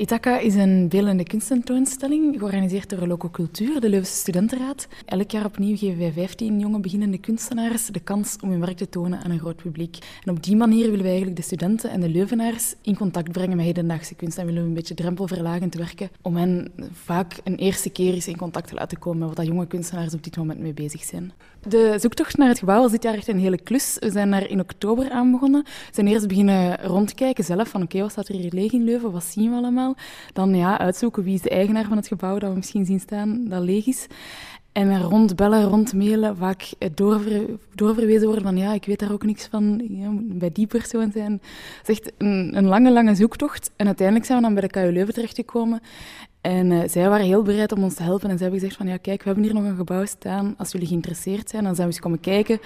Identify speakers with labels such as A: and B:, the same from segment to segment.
A: Ithaca is een beeldende kunsttentoonstelling, georganiseerd door Loco Cultuur, de Leuvense Studentenraad. Elk jaar opnieuw geven wij 15 jonge beginnende kunstenaars de kans om hun werk te tonen aan een groot publiek. En op die manier willen wij eigenlijk de studenten en de Leuvenaars in contact brengen met hedendaagse kunst. En willen we een beetje drempelverlagend werken om hen vaak een eerste keer eens in contact te laten komen met wat jonge kunstenaars op dit moment mee bezig zijn. De zoektocht naar het gebouw was dit jaar echt een hele klus. We zijn daar in oktober aan begonnen. We zijn eerst beginnen rondkijken zelf, van oké, wat staat er hier leeg in Leuven, wat zien we allemaal? Dan ja, uitzoeken wie is de eigenaar van het gebouw dat we misschien zien staan, dat leeg is. En rondbellen, rondmailen, vaak doorver, doorverwezen worden van ja, ik weet daar ook niks van, ja, bij die persoon zijn. Het is echt een, lange, lange zoektocht. En uiteindelijk zijn we dan bij de KU Leuven terechtgekomen. En uh, zij waren heel bereid om ons te helpen. En ze hebben gezegd van ja, kijk, we hebben hier nog een gebouw staan. Als jullie geïnteresseerd zijn, dan zijn we eens komen kijken.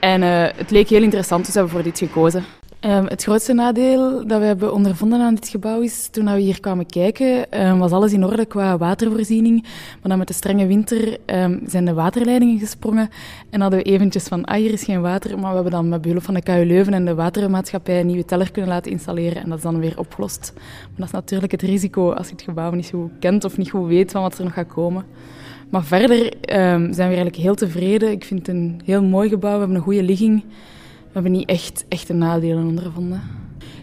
A: En uh, het leek heel interessant, dus hebben we voor dit gekozen. Um, het grootste nadeel dat we hebben ondervonden aan dit gebouw is, toen we hier kwamen kijken, um, was alles in orde qua watervoorziening. Maar dan met de strenge winter um, zijn de waterleidingen gesprongen en hadden we eventjes van, ah, hier is geen water. Maar we hebben dan met behulp van de KU Leuven en de watermaatschappij een nieuwe teller kunnen laten installeren en dat is dan weer opgelost. Maar dat is natuurlijk het risico als je het gebouw niet goed kent of niet goed weet van wat er nog gaat komen. Maar verder zijn we eigenlijk heel tevreden. Ik vind het een heel mooi gebouw, we hebben een goede ligging. We hebben niet echt, echte nadelen ondervonden.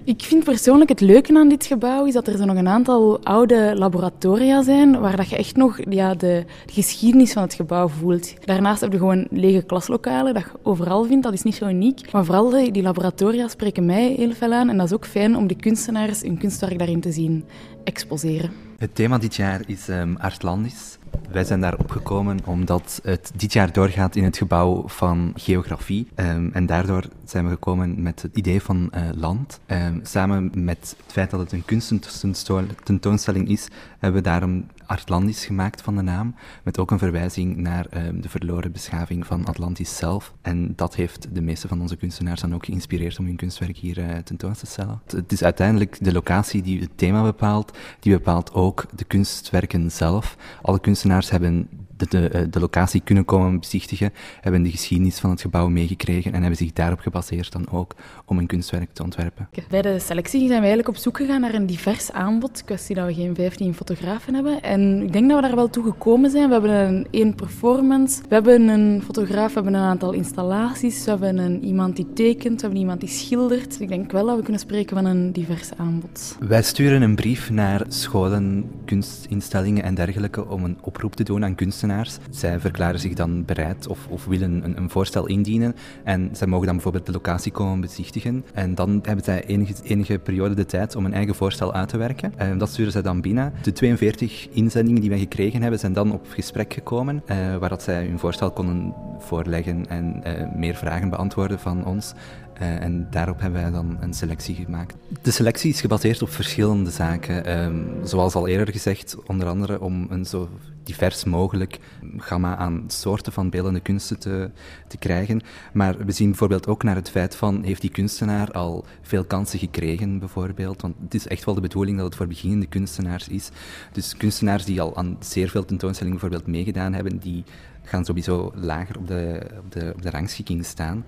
A: Ik vind persoonlijk het leuke aan dit gebouw is dat er zo nog een aantal oude laboratoria zijn waar dat je echt nog ja, de, de geschiedenis van het gebouw voelt. Daarnaast heb je gewoon lege klaslokalen dat je overal vindt. Dat is niet zo uniek. Maar vooral die, laboratoria spreken mij heel veel aan. En dat is ook fijn om de kunstenaars hun kunstwerk daarin te zien exposeren.
B: Het thema dit jaar is um, Artlandis. Wij zijn daar opgekomen omdat het dit jaar doorgaat in het gebouw van geografie. Um, en daardoor zijn we gekomen met het idee van uh, land. Um, samen met het feit dat het een kunstententoonstelling is, hebben we daarom Atlantis gemaakt van de naam. Met ook een verwijzing naar um, de verloren beschaving van Atlantis zelf. En dat heeft de meeste van onze kunstenaars dan ook geïnspireerd om hun kunstwerk hier uh, tentoon te stellen. Het is uiteindelijk de locatie die het thema bepaalt, die bepaalt ook de kunstwerken zelf. Alle kunstenaars hebben de, de, eh, de, locatie kunnen komen bezichtigen, hebben de geschiedenis van het gebouw meegekregen en hebben zich daarop gebaseerd dan ook om een kunstwerk te ontwerpen.
A: Bij de selectie zijn we eigenlijk op zoek gegaan naar een divers aanbod. Kwestie dat we geen 15 fotografen hebben. En ik denk dat we daar wel toe gekomen zijn. We hebben een één performance, we hebben een fotograaf, we hebben een aantal installaties, we hebben een, iemand die tekent, we hebben iemand die schildert. Ik denk wel dat we kunnen spreken van een divers aanbod.
B: Wij sturen een brief naar scholen, kunstinstellingen en dergelijke om een oproep te doen aan zij verklaren zich dan bereid of, of willen een, een, voorstel indienen en zij mogen dan bijvoorbeeld de locatie komen bezichtigen. En dan hebben zij enige, enige periode de tijd om een eigen voorstel uit te werken. En dat sturen zij dan binnen. De 42 inzendingen die wij gekregen hebben zijn dan op gesprek gekomen, uh, waar dat zij hun voorstel konden voorleggen en uh, meer vragen beantwoorden van ons. Uh, en daarop hebben wij dan een selectie gemaakt. De selectie is gebaseerd op verschillende zaken. Um, zoals al eerder gezegd, onder andere om een zo divers mogelijk gamma aan soorten van beeldende kunsten te, te krijgen. Maar we zien bijvoorbeeld ook naar het feit van, heeft die kunstenaar al veel kansen gekregen, bijvoorbeeld? Want het is echt wel de bedoeling dat het voor beginnende kunstenaars is. Dus kunstenaars die al aan zeer veel tentoonstellingen bijvoorbeeld meegedaan hebben, die gaan sowieso lager op de, op de, op de rangschikking staan.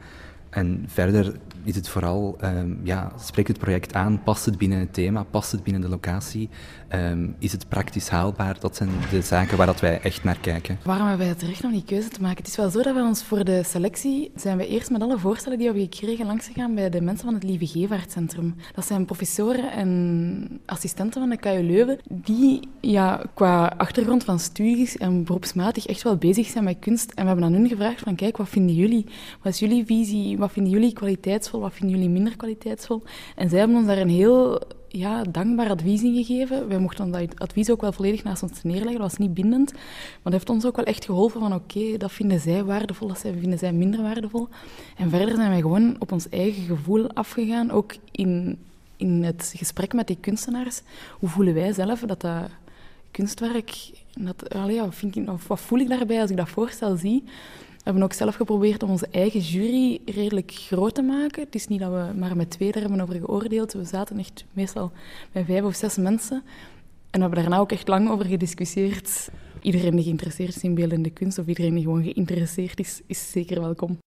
B: En verder is het vooral, um, ja, spreekt het project aan, past het binnen het thema, past het binnen de locatie, um, is het praktisch haalbaar? Dat zijn de zaken waar dat wij echt naar kijken.
A: Waarom hebben wij het recht om die keuze te maken? Het is wel zo dat we ons voor de selectie zijn we eerst met alle voorstellen die we hebben gekregen langs gegaan bij de mensen van het Lieve Gevaartcentrum. Dat zijn professoren en assistenten van de KU Leuven die ja, qua achtergrond van studies en beroepsmatig echt wel bezig zijn met kunst. En we hebben aan hun gevraagd van kijk, wat vinden jullie? Wat is jullie visie? Wat vinden jullie kwaliteitsvol? Wat vinden jullie minder kwaliteitsvol? En zij hebben ons daar een heel ja, dankbaar advies in gegeven. Wij mochten dat advies ook wel volledig naast ons neerleggen. Dat was niet bindend. Maar dat heeft ons ook wel echt geholpen van oké, dat vinden zij waardevol, dat vinden zij minder waardevol. En verder zijn wij gewoon op ons eigen gevoel afgegaan. Ook in, in het gesprek met die kunstenaars. Hoe voelen wij zelf dat dat kunstwerk... Dat, allee, ik, wat voel ik daarbij als ik dat voorstel zie? We hebben ook zelf geprobeerd om onze eigen jury redelijk groot te maken. Het is niet dat we maar met twee daar hebben over geoordeeld. We zaten echt meestal bij vijf of zes mensen. En we hebben daarna ook echt lang over gediscussieerd. Iedereen die geïnteresseerd is in beeldende kunst of iedereen die gewoon geïnteresseerd is, is zeker welkom.